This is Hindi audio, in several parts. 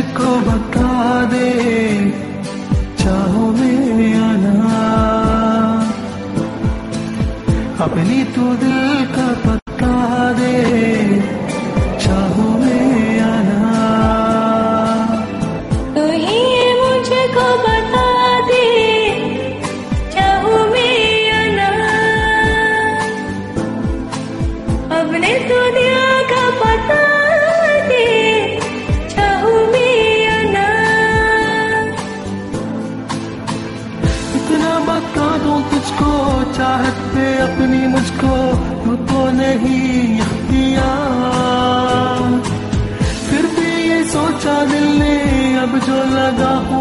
मुझको बता दे चाहो में आना। अपनी तू दिल 着那个花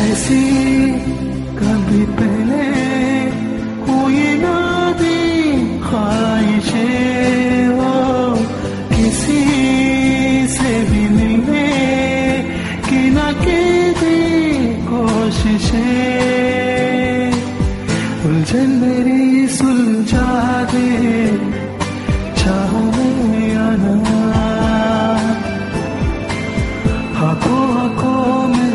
ऐसी कभी पहले कोई ना दी ख्वाहिशे वो किसी से भी मिलने की ना की दी कोशिशें। उलझन मेरी सुलझा दे, चाहो मैं आना। हको हको में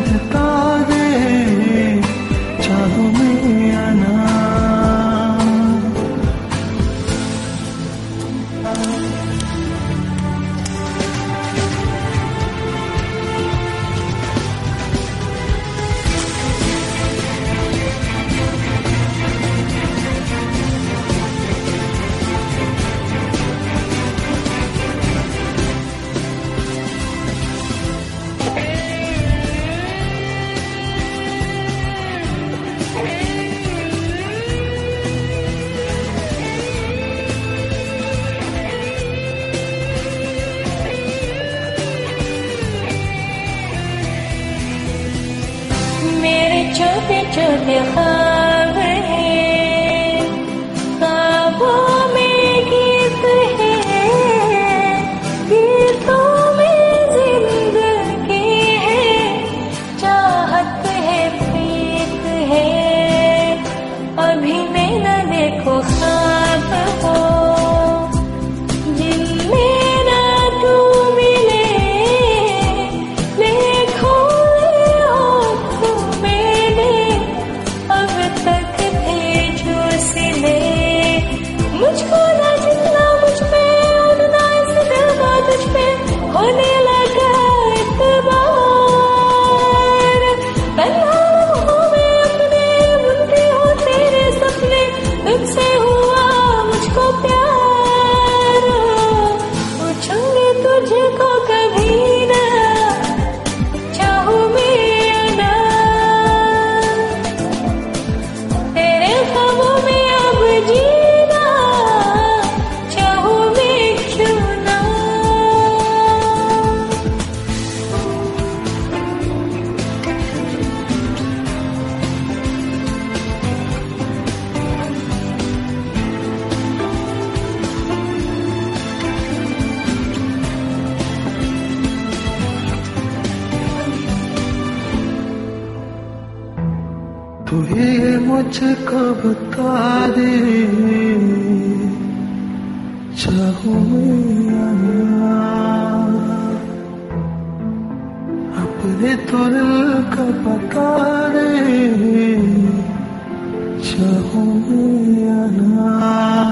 这边这边好 तू ही मुझको बता दे अपने तो दिल का बता दे चाहूँ ना